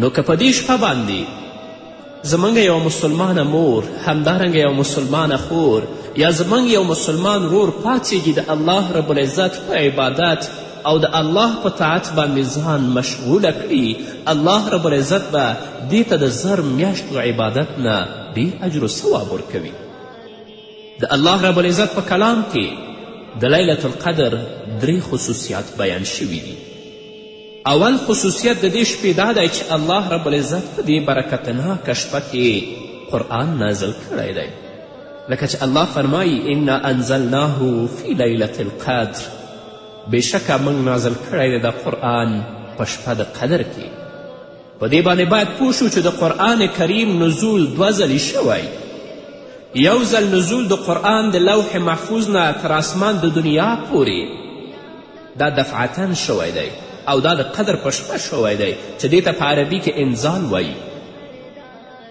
نو که په دې شپه باندې زموږ یو مسلمانه مور همدارنګه یو مسلمانه خور یا زموږ یو مسلمان رور پاڅیږي د الله رب العزت په عبادت او د الله په طاعت باندې ځان مشغوله کړي الله رب العزت به دې ته د زر میاشتو عبادت نه ډېر اجر و ثواب ورکوي د الله رب العزت په کلام کې د لیلة القدر درې خصوصیات بیان شوي دي اول خصوصیت د دې شپې دا دی چې الله رب العزت په دې برکتناکه شپه کې قرآن نازل کړی دی لکه چې الله فرمایي انا انزلناه فی لیلة القدر بېشکه موږ نازل کړی دی دا قرآن په شپه د قدر کې په دې باندې باید پوه شو چې د قرآن کریم نزول دوه ځلې شوی یو ځل نزول د قرآن د لوح محفوظ نه تر آسمان د دنیا پورې دا دفعتا شوی دی او دا د قدر په شپه شوی دی چې دې ته په عربي کې انزال وایي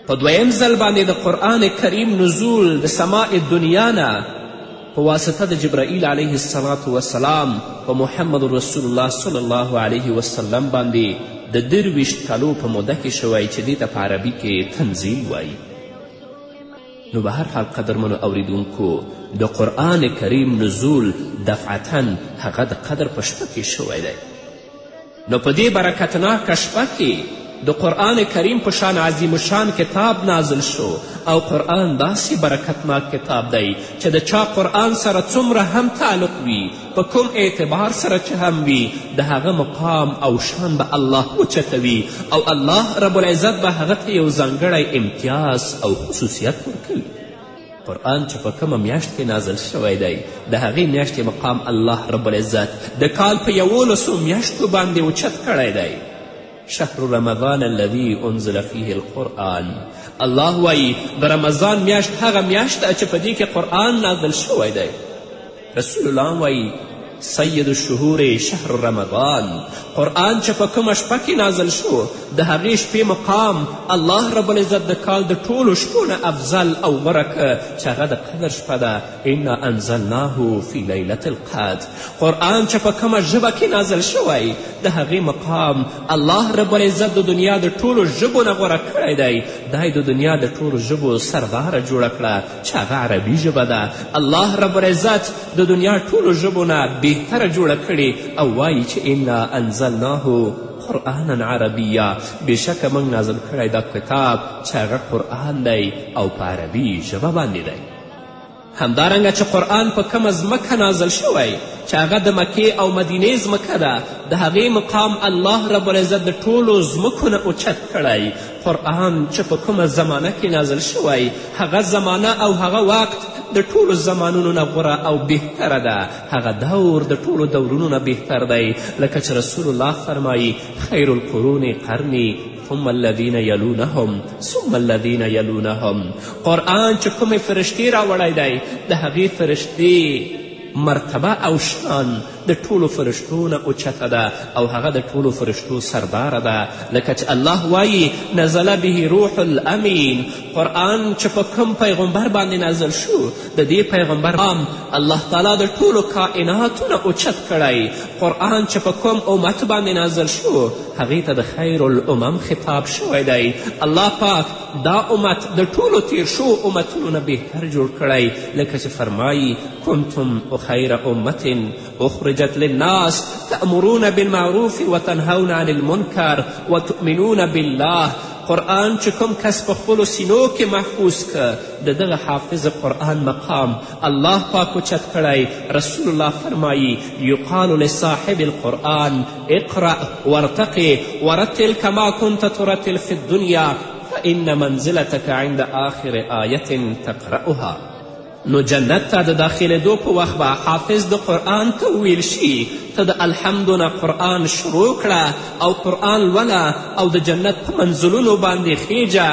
په دویم ځل باندې د قرآن کریم نزول د سماع دنیا نه په واسطه د جبرائیل علیه السلام وسلام په محمد رسول الله صلی الله علیه وسلم باندې د درویشت کلو په موده کې شوی چې دې ته په عربي کې تنزیل وایي نو به هر حال قدرمنو اوریدونکو د قرآن کریم نزول دفعتا هغه د قدر په شپه کې شوی دی نو په دې برکتناکه شپه کې د قرآن کریم په شان عظیم شان کتاب نازل شو او قرآن داسې برکتناک کتاب دی چې د چا قرآن سره څومره هم تعلق وي په کوم اعتبار سره چې هم وي د هغه مقام او شان به الله وچتوي او الله رب العزت به هغه ته یو ځانګړی امتیاز او خصوصیت ورکوي قرآن چې په کومه میاشت کې نازل شوی دی د هغې میاشتې مقام الله رب العزت د کال په یولسو میاشتو باندې اوچت کړی دی شهر رمضان الذي انزل فيه القرآن الله وایي د رمضان میاشت هغه میاشت ده چې په دې کې قرآن نازل شوی دی رسول الله وایي سید الشهور شهر رمضان قرآن چې په کومه شپه کې نازل شو د هغې شپې مقام الله رب العزت د کال د ټولو شپو نه افضل او غوره که چې هغه د قدر شپه ده انا انزلناه فی لیلة القدر قرآن چې په کومه ژبه کې نازل شوی د هغې مقام الله رب العزت د دنیا د ټولو ژبو نه غوره کړی دی دی د دنیا د ټولو ژبو سرداره جوړه کړه چې هغه عربي ژبه ده الله رب العزت د دنیا ټولو ژبو نه بهتره جوړه کړې او وایي چې انا انزلناه قرآنا عربیا بېشکه موږ نازل کړی دا کتاب چې هغه قرآن دی او په عربي ژبه باندې دی همدارنګه چې قرآن په کومه ځمکه نازل شوی چې هغه د مکې او مدینې ځمکه ده د هغې مقام الله رب العزت د ټولو ځمکو نه اوچت کړی قرآن چې په کومه زمانه کې نازل شوی هغه زمانه او هغه وقت د ټولو زمانونو نه غوره او بهتره ده هغه دور د ټولو دورونو نه بهتر دی لکه چې رسول الله فرمایی خیر القرون قرنی ثم الذین یلونهم ثم الذین یلونهم قرآن چې کومې فرشتې راوړی دی د هغې فرشتې مرتبه او شان د ټولو فرشتو نه اوچته ده او هغه د ټولو فرشتو سرداره ده لکه چې الله وایي نزل به روح الامین قرآن چې په کوم پیغمبر باندې نازل شو د دې پیغمبر هم الله تعالی د ټولو کائناتو نه اوچت کړی قرآن چې په کوم امت باندې نازل شو هغې ته د خیر الامم خطاب شوی دی الله پاک دا امت د ټولو تیر شو امتونو نه بهتر جوړ کړی لکه چې فرمایی کنتم خیر امت اخرجت للناس تأمرون بالمعروف وتنهون عن المنکر وتؤمنون بالله قرآن چې کوم کس په خپلو سینو کې محفوظ که د دغه حافظ قرآن مقام الله پاک اوچت کړی رسول الله فرمایی یقال لصاحب القرآن اقرأ وارتقي ورتل کما كنت ترتل في الدنيا فإن منزلتك عند آخر آية تقرأها نو جنت ته د داخلېدو په وخت به حافظ د قرآن ته وویل شي ته د الحمدو نه قرآن شروع کړه او قرآن لوله او د جنت په منزلونو باندې خیجه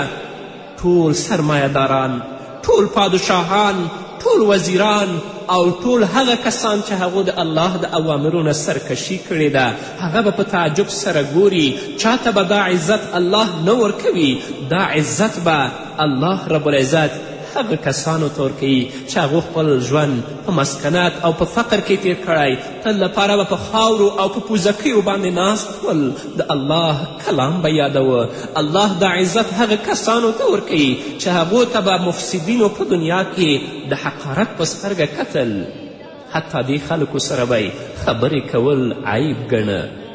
ټول سرمایه داران ټول پادشاهان ټول وزیران او ټول هغه کسان چې هغو د الله د اوامرو نه سرکشي کړې ده هغه به په تعجب سره ګوري چا ته به دا عزت الله نه ورکوي دا عزت به الله رب العزت هغه کسانو ته ورکوي چې هغو خپل ژوند په مسکنت او په فقر کې تیر کړی تل لپاره به په خاورو او په پوزکیو باندې ناست ول د الله کلام به یادوه الله دا عزت هغه کسانو ته ورکوي چې هغو ته به مفسدینو په دنیا کې د حقارت په سترګه کتل حتی دې خلکو سره به خبرې کول عیب ګڼه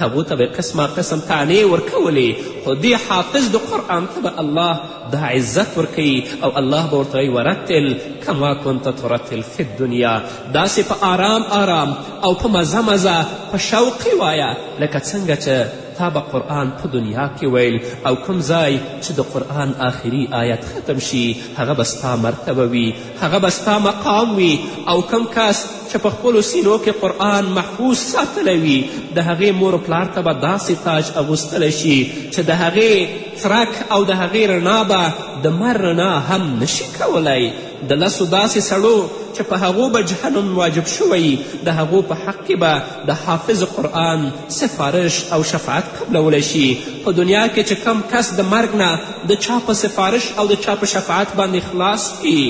هغو ته به قسمه قسم تعنې ورکولې خو دې حافظ د قرآن ته به الله دا عزت ورکوي او الله به ورته وایي ورتل کما کنت ترتل فی الدنیا داسې په آرام آرام او په مزه مزه په شوقي وایه لکه څنګه چې تا به قرآن په دنیا کې ویل او کوم ځای چې د قرآن آخري آیت ختم شي هغه به ستا مرتبه وي هغه به ستا مقام وي او کوم کس چې په خپلو سینو کې قرآن محفوظ ساتلی وي د هغې مور و پلار ته به داسې تاج اغوستلی شي چې د هغې څرک او د هغې رڼا به د مر رڼا هم نشي کولی د لسو داسې سړو چې په هغو به جهنم واجب شوی د هغو په حق کې به د حافظ قرآن سفارش او شفاعت قبلولی شي په دنیا کې چې کم کس د مرګ نه د چا په سفارش او د چا په شفاعت باندې خلاص وي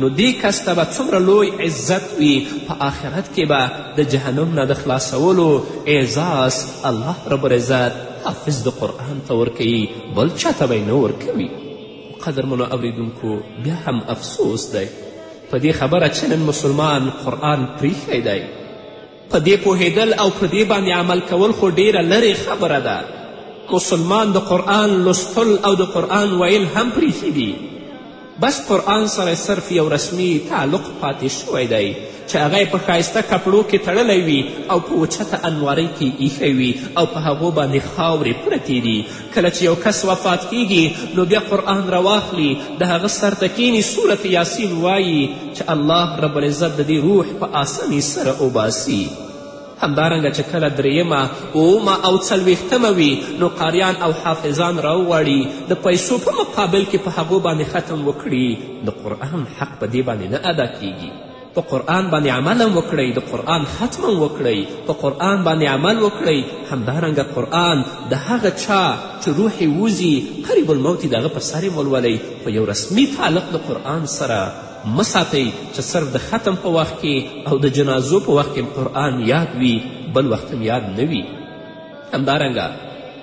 نو دې کس ته به څومره لوی عزت وي په آخرت کې به د جهنم نه د خلاصولو اعزاز الله رب العزت حافظ د قرآن ته ورکوي بل چا ته به یې نه ورکوي قدرمنو اوریدونکو بیا هم افسوس دی په دې خبره چې نن مسلمان قرآن پریښی دی په دې پوهېدل او په دې باندې عمل کول خو ډیره لرې خبره ده مسلمان د قرآن لوستل او د قرآن ویل هم پریښي دي بس قرآن سره صرف یو رسمی تعلق پاتې شوی دی چې هغه یې په ښایسته کپړو کې تړلی وي او په اوچته انوارۍ کې ایښی وي او په هغو باندې خاورې پرتې دي کله چې یو کس وفات کیږي نو بیا قرآن راواخلي د هغه سر ته کیني صورت یاسین وایي چې الله رب العزت د دې روح په آساني سره وباسي همدارنګه چې کله درېیمه اومه او څلوېښتمه وي نو قاریان او حافظان راوغواړي د پیسو په مقابل کې په هغو باندې ختم وکړي د قرآن حق په دې باندې نه ادا کیږي په قرآن باندې عمل هم وکړئ د قرآن ختم هم وکړئ په قرآن باندې عمل وکړئ همدارنګه قرآن د هغه چا چې روح یې وځي قریب الموت د هغه په سر یې ولولئ په یو رسمي تعلق د قرآن سره مه ساتئ چې صرف د ختم په وخت کې او د جنازو په وخت کې قرآن یاد وي بل وخت هم یاد نه وي همدارنګه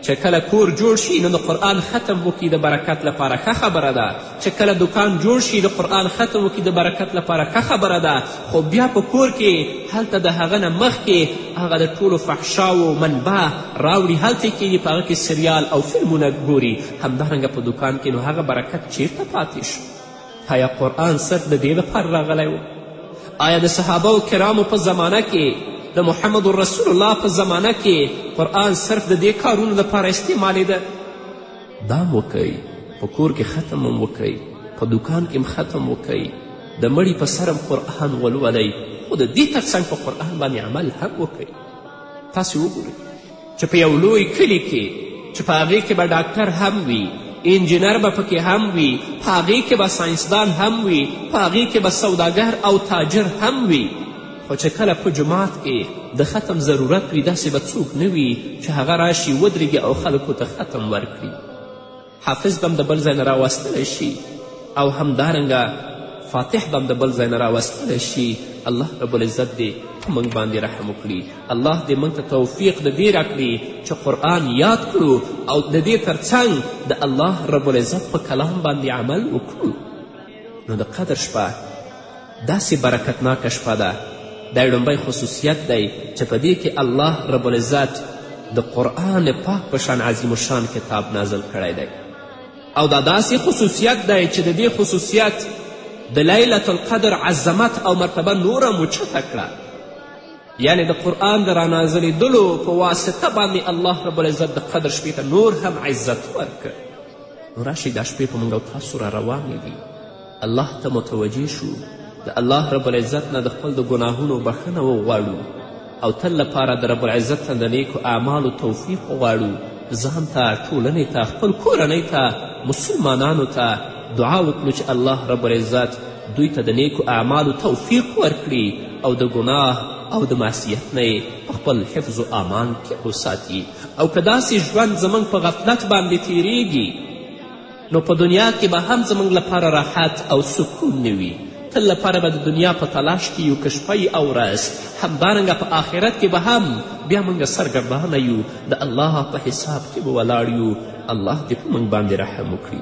چې کله کور جوړ شي نو د قرآن ختم وکړي د برکت لپاره ښه خبره ده چې کله دکان جوړ شي د قرآن ختم وکړي د برکت لپاره ښه خبره ده خو بیا په کور کې هلته د هغه نه مخکې هغه د ټولو فحشاو منبع راوړي هلته یې کېږي په هغه کې سریال او فلمونه ګوري همدارنګه په دکان کې نو هغه برکت چیرته پاتې شو آیا قرآن صرف د دې لپاره راغلی و آیا د صحابه و کرامو په زمانه کې د محمد رسول الله په زمانه کې قرآن صرف د دې کارونو لپاره استعمالیده دا هم وکئ په کور کې ختم هم وکئ په دوکان کې هم ختم وکئ د مړي په سر هم قرآن ولولئ خو د دې ترڅنګ په قرآن باندې عمل هم وکړئ تاسې وګورئ چې په یو لوی کلي کې چې په هغې کې به ډاکټر هم وي انجینر به پکې هم وي په هغې کې به ساینسدان هم وي په هغې کې به سوداګر او تاجر هم وي خو چې کله په جماعت کې د ختم ضرورت وي داسې به څوک نه وي چې هغه راشي ودرېږي او خلکو ته ختم ورکړي حافظ به هم د بل ځای نه راوستلی شي او همدارنګه فاتح به هم د بل ځای نه راوستلی شي الله رب العزت دې په موږ باندې رحم وکړي الله دې موږ ته توفیق د دې راکړي چې قرآن یاد کړو او د دې ترڅنګ د الله رب العزت په کلام باندې عمل وکړو نو د قدر شپه داسې برکتناکه شپه ده دا یې لومبی خصوصیت دی چې په دې کې الله رب العزت د قرآن پاک په شان عظیم الشان کتاب نازل کړی دی او دا داسې خصوصیت دی چې د دې خصوصیت د لیلة القدر عظمت او مرتبه نوره مچته کړه یعنې د قرآن د رانازلېدلو په واسطه باندې الله رب العزت د قدر شپې ته نور هم عزت ورکړ نو راشئ دا شپې په موږ او تاسو را روانې دي الله ته متوجه شو د الله رب العزت نه د خپل د ګناهونو بښنه وغواړو او تل لپاره د رب العزت نه د نیکو اعمالو توفیق وغواړو ځان ته ټولنې ته خپل کورنۍ ته مسلمانانو ته دعا وکړو چې الله رب العزت دوی ته د نیکو اعمالو توفیق ورکړي او د ګناه او د معصیت نه یې په خپل حفظ و امان کې وساتي او که داسې ژوند زموږ په غفلت باندې تیریږي نو په دنیا کې به هم زموږ لپاره راحت او سکون نه وي تل لپاره به د دنیا په تلاش کې یو که شپه او ورځ همدارنګه په آخرت کې به هم بیا موږ سرګردانه یو د الله په حساب کې به ولاړ یو الله دې په موږ باندې رحم وکړي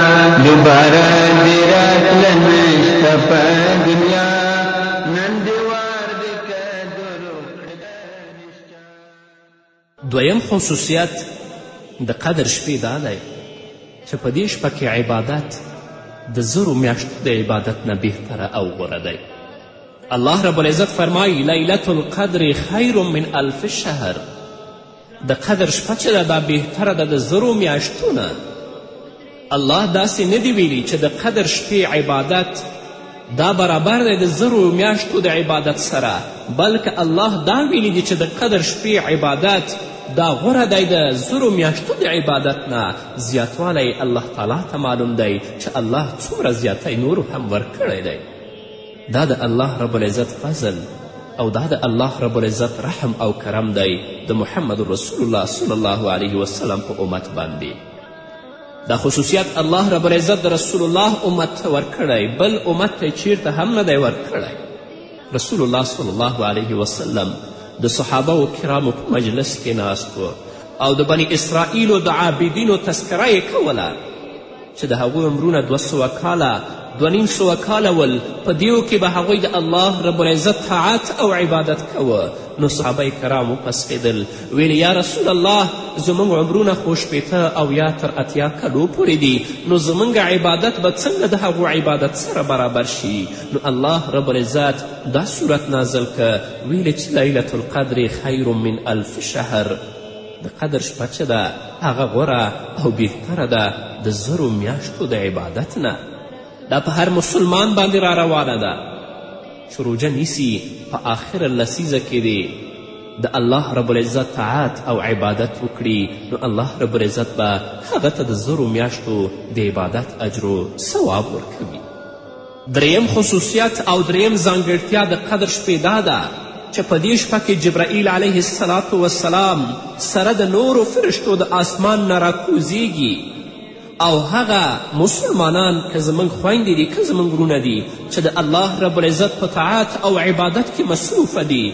دوباره دی راتل نشته په دنیا نن دی وار دی که دروغ دویم خصوصیت د قدر شپې دا دی چې په دې شپه کې عبادت د زرو میاشتو د عبادت نه بهتره او غوره دی الله رب العزت فرمایی لیلة القدر خیر من الف شهر د قدر شپه چې ده دا بهتره ده د زرو میاشتو نه الله داسې نه دی ویلي چې د قدر شپې عبادت دا برابر دی د زرو میاشتو د عبادت سره بلکه الله دا ویلي دي چې د قدر شپې عبادت دا غوره دی د زرو میاشتو د عبادت نه زیاتوالی الله تعالی ته معلوم دی چې الله څومره زیاتی نورو هم ورکړی دی دا د الله رب العزت فضل او دا د الله رب العزت رحم او کرم دی د محمد رسول الله صلی الله علیه وسلم په امت باندې دا خصوصیت الله رب العزت د رسول الله امت ته ورکړی بل امت ته چیرته هم نه دی ورکړی رسول الله صلی الله علیه وسلم د صحابه و کرامو په مجلس کې ناست او د بني اسرائیلو د عابدینو تذکره یې کوله چې د هغوی عمرونه دوه سوه کاله دوه نیم سوه کاله ول په دیو کې به هغوی د الله رب العزت طاعت او عبادت کوه نو صحابه کرام وپسخېدل ویل یا رسول الله زموږ عمرونه خو شپېته او یا تر اتیا کلو پورې دي نو زموږ عبادت به څنګه د هغو عبادت سره برابر شي نو الله رب العزت دا صورت نازل که ویلې چې لیلة القدر خیر من الف شهر د قدر شپه چې ده هغه غوره او بهتره ده د زرو میاشتو د عبادت نه دا په هر مسلمان باندې را روانه ده چې روژه نیسي په آخره لسیزه کې دی د الله رب العزت طاعت او عبادت وکړي نو الله رب العزت به هغه ته د زرو میاشتو د عبادت اجر و ثواب ورکوي دریم خصوصیت او دریم ځانګړتیا د قدر شپې دا ده چې په دې شپه کې جبرائیل علیه السلام وسلام سره د نورو فرشتو د آسمان نه راکوزیږي او هغه مسلمانان که زموږ خویندې دي که زموږ ورونه دي چې د الله رب العزت په طاعت او عبادت کې مصروفه دي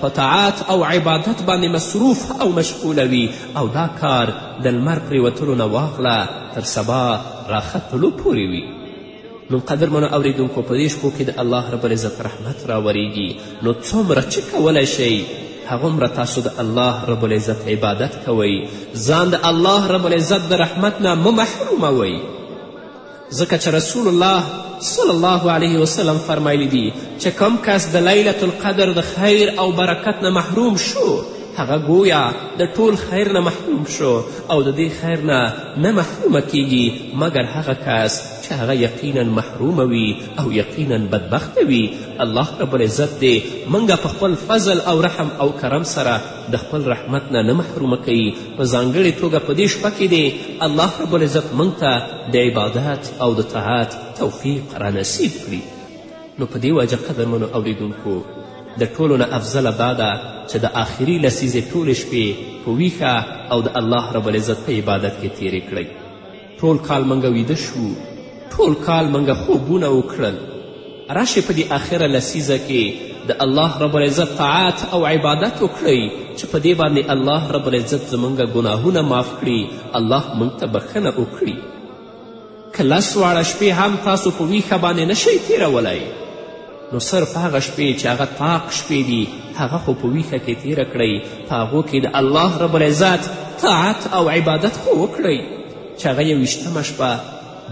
په طاعت او عبادت باندې مصروف او مشغوله وي او دا کار د لمر پریوتلو نه واخله تر سبا راختلو پورې وي نو قدرمنو اوریدونکو په دې شپو کې د الله رب العزت رحمت راوریږي نو څومره چې کولی شئ هغومره تاسو د الله رب العزت عبادت کوئ ځان د الله رب العزت د رحمت نه مه محروموئ ځکه چې رسول الله صلی الله علیه وسلم فرمایلی دي چې کوم کس د لیلة القدر د خیر او برکت نه محروم شو هغه گویا د ټول خیر نه محروم شو او د دې خیر نه نه محرومه کیږي مګر هغه کس چې هغه یقینا محرومه وي او یقینا بدبخته وي الله رب العزت دې موږ په خپل فضل او رحم او کرم سره د خپل رحمت نه نه محرومه کوي په ځانګړې توګه په دې شپه کې دې الله رب العزت موږ ته د عبادت او د طاعت توفیق رانصیب کړي نو په دې وجه قدرمنو اوریدونکو د ټولو نه افضله دا ده چې د آخري لسیزې ټولې شپې په ویښه او د الله رب العزت په عبادت کې تیرې کړئ ټول کال موږ ویده شو ټول کال موږ خوبونه وکړل راشئ په دې آخره لسیزه کې د الله رب العزت طاعت او عبادت وکړئ چې په دې باندې الله رب العزت زموږ ګناهونه معاف کړي الله موږ ته بښنه وکړي که لس واړه شپې هم تاسو په ویښه باندې نشئ تیرولی نو صرف هغه شپې چې هغه طاق شپې دي هغه خو په ویښه کې تیره کړئ په هغو کې د الله رب العزت طاعت او عبادت خو وکړئ چې هغه یوویشتمه شپه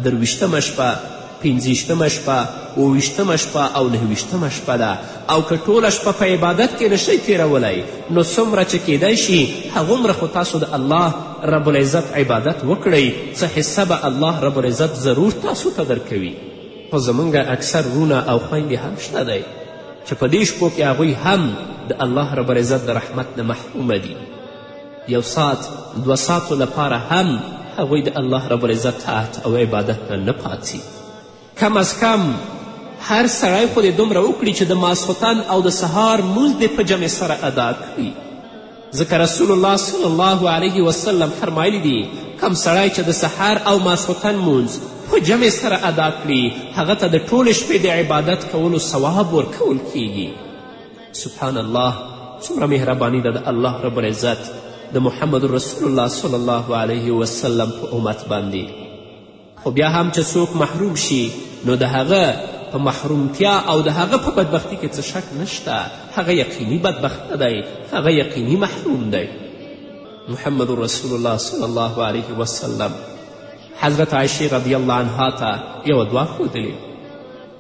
درویشتمه شپه پنځویشتمه شپه اوویشتمه شپه او نهویشتمه شپه ده او که ټوله شپه په عبادت کې نشئ تیرولی نو څومره چې کیدای شي هغومره خو تاسو د الله رب العزت عبادت وکړئ څه حصه به الله رب العزت ضرور تاسو ته درکوي خو زمونږ اکثر وروڼه او خویندې هم شته دی چې په دې شپو کې هغوی هم د الله رب العزت د رحمت نه محرومه دي یو ساعت دوه ساعتو لپاره هم هغوی د الله رب العزت طاعت او عبادت نه نه پاڅي کم از کم هر سړی خو دې دومره وکړي چې د ماسخوتن او د سهار مونځ دې په جمع سره ادا کړي ځکه رسول الله صلی الله علیه وسلم فرمایلی دي کم سړی چې د سحر او ماسخوتن مونځ په جمع سره ادا کړي هغه ته د ټولې شپې د عبادت کولو ثواب ورکول کیږي سبحان الله څومره مهرباني ده د الله رب العزت د محمد رسول الله صلی الله علیه وسلم په امت باندې خو بیا هم چې څوک محروم شي نو د هغه په محرومتیا او د هغه په بدبختی کې څه شک نشته هغه یقیني بدبخت نه دی هغه یقیني محروم دی محمد رسول الله صلی الله علیه وسلم حضرت عایشې رضی الله عنها ته یوه دعا ښودلې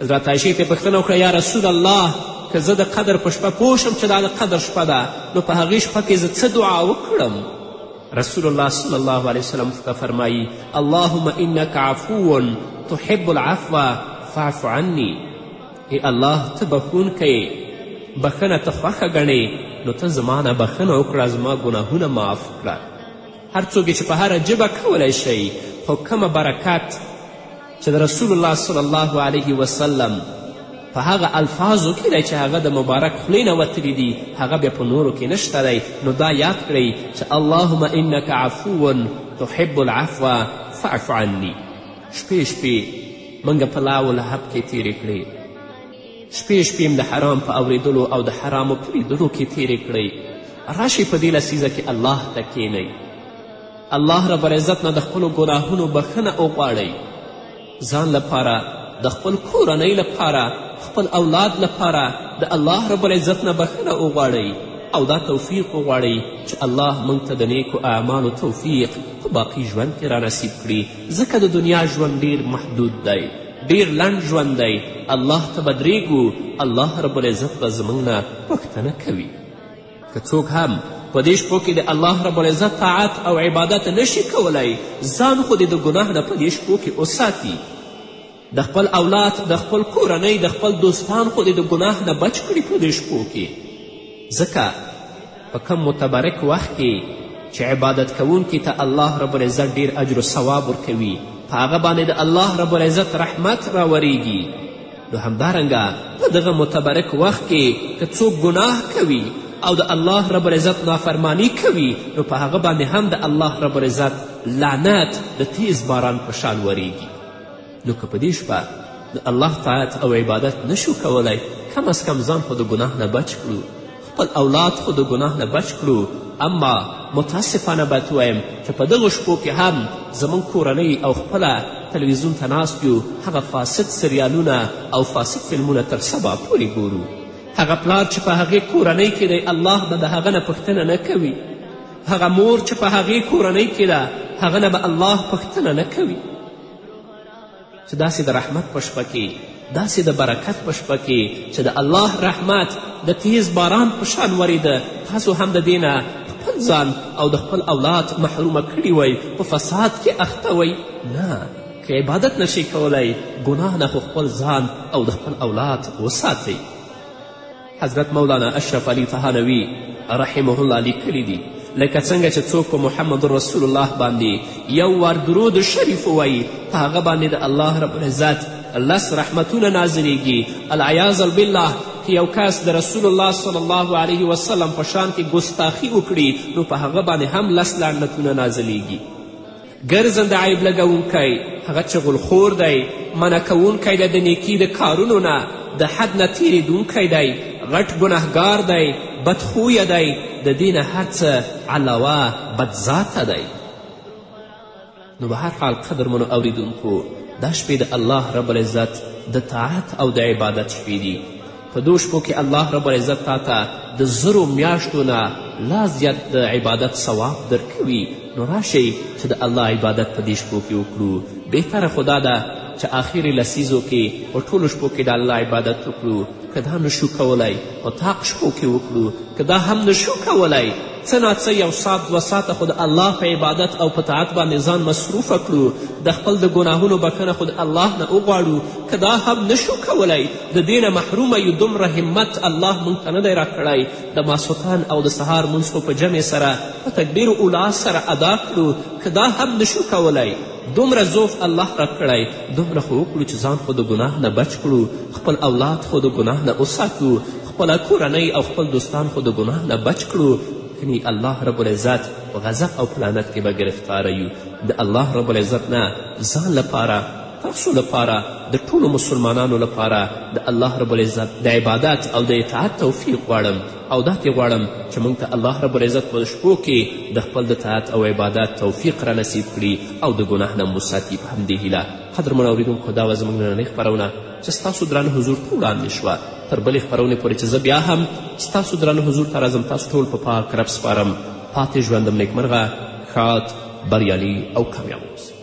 حضرت عایشې ترې پوښتنه وکړه یا رسول الله که زه د قدر په شپه پوه شم چې دا د قدر شپه ده نو په هغې شپه کې زه څه دعا وکړم رسول الله صلی الله علیه وسلم ته فرمایی اللهم انک عفو تحب العفو فاعف عني ای الله ته بخښونکی بخښنه ته خوښه ګڼې نو ته زما نه بخښنه وکړه زما ګناهونه معاف کړه هر څوک چې په هره ژبه کولی شئ خو کومه برکت چې د رسول الله صلی الله علیه وسلم په هغه الفاظو کې دی چې هغه د مبارک خولې نه وتلي دي هغه بیا په نورو کې نشته دی نو دا یاد کړئ چې اللهم انک عفو تحب العفو فاعف عني شپې شپې موږ په لاو لهب کې تیرې کړې شپې شپې د حرام په اوریدلو او د حرامو په لیدلو کې تیرې کړئ راشئ په دې لسیزه کې الله ته کینئ الله رب العزت نه د خپلو ګناهونو بخښنه وغواړئ ځان لپاره د خپل کورنۍ لپاره خپل اولاد لپاره د الله رب العزت نه بخښنه وغواړئ او دا توفیق وغواړئ چې الله موږ ته د نیکو اعمالو توفیق په باقي ژوند کې رانصیب کړي ځکه د دنیا ژوند ډیر محدود دی ډیر لنډ ژوند دی الله ته بدریږو الله رب العزت به زموږ نه پوښتنه کوي که څوک هم په دې شپو کې د الله رب العزت طاعت او عبادت نشي کولای ځان خو دې د ګناه نه په دې شپو کې وساتي د خپل اولاد د خپل کورنۍ د خپل دوستان خو دې د ګناه نه بچ کړي په دې شپو کې ځکه په کم متبرک وخت کې چې عبادت کوونکي ته الله رب العزت ډیر اجر و ثواب ورکوي په هغه باندې د الله رب العزت رحمت راوریږي نو همدارنګه په دغه متبرک وخت کې که څوک ګناه کوي او د الله رب العزت نافرمانی کوي نو په هغه باندې هم د الله رب العزت لعنت د تیز باران په شان وریږي نو که په دې شپه د الله طاعت او عبادت نشو کولی کم از کم ځان خو د ګناه نه بچ کړو خپل اولاد خو د ګناه نه بچ کړو اما متاسفانه باید ووایم چې په دغو شپو کې هم زموږ کورنۍ او خپله تلویزیون ته ناست یو هغه فاسد سریالونه او فاسد فلمونه تر سبا پورې ګورو هغه پلار چې په هغې کورنۍ کې دی الله به د هغه نه پوښتنه نه کوي هغه مور چې په هغې کورنۍ کې ده هغه نه به الله پوښتنه نه کوي چې داسې د رحمت په شپه کې داسې د برکت په شپه کې چې د الله رحمت د تیز باران په شان وریده تاسو هم د دې نه خپل ځان او د خپل اولاد محرومه کړي وئ په فساد کې اخته وئ نه که عبادت نشي کولی ګناه نه خو خپل ځان او د خپل اولاد وساتئ حضرت مولانا اشرف علي تهانوي رحمه الله لیکلي دي لکه څنګه چې څوک په محمد رسول الله باندې یو وار درود شریف ووایي په هغه باندې د الله رب العزت لس رحمتونه نازلیږي العیاذ بالله که یو کس د رسول الله صلی الله علیه وسلم په شان کې ګستاخي وکړي نو په هغه باندې هم لس لعنتونه نازلیږي ګرځنده عیب لګوونکی هغه چې غلخور دی منع کوونکی دی د نیکي د کارونو نه د حد نه تیریدونکی دی غټ ګناهګار دی بدخویه دی د دې نه هر څه علاوه بدذاته دی نو به هر حال قدرمنو اوریدونکو دا شپې د الله رب العزت د طاعت او د عبادت شپې دي په دو شپو کې الله رب العزت تا ته د زرو میاشتو نه لا زیات د عبادت ثواب درکوي نو راشئ چې د الله عبادت په دې شپو کې وکړو بهتره خو دا ده چې آخرې لسیزو کې په ټولو شپو کې د الله عبادت وکړو که دا نشو کولی په طاق شپو کې وکړو که دا هم نشو کولی څه ناڅه یو ساعت دوه ساعته خو د الله په عبادت او په طاعت باندې ځان مصروفه کړو د خپل د ګناهونو بخښنه خو د الله نه وغواړو که دا هم نشو کولی د دې نه محرومه یو دومره همت الله موږ ته نه دی راکړی د ماسوتان او د سهار مونځ خو په جمع سره په تکبیر اولا سره ادا کړو که دا هم نشو کولی دومره ذوق الله راکړی دومره خو وکړو چې ځان خو د ګناه نه بچ کړو خپل اولاد خو د ګناه نه وساتو خپله کورنۍ او خپل دوستان خو د ګناه نه بچ کړو کنی الله رب العزت په غضب او پلانت کې به ګرفتاره یو د الله رب العزت نه ځان لپاره تاسو لپاره د ټولو مسلمانانو لپاره د الله رب العزت د عبادت او د اطاعت توفیق غواړم او دا ترې غواړم چې موږ ته الله رب العزت په شپو کې د خپل د طاعت او عبادت توفیق را نصیب کړي او د ګناه نه مو ساتي په همدې هیله قدرمن اورېدونکو دا وه زموږ نننۍ خپرونه چې ستاسو درانه حضور ته وړاندې شوه تر بلې خپرونې پورې چې زه بیا هم ستاسو درانه حضور ته راځم تاسو ټول په پاک رب سپارم پاتې ژوندم نیکمرغه ښاد بریالي او کامیاب اوسئ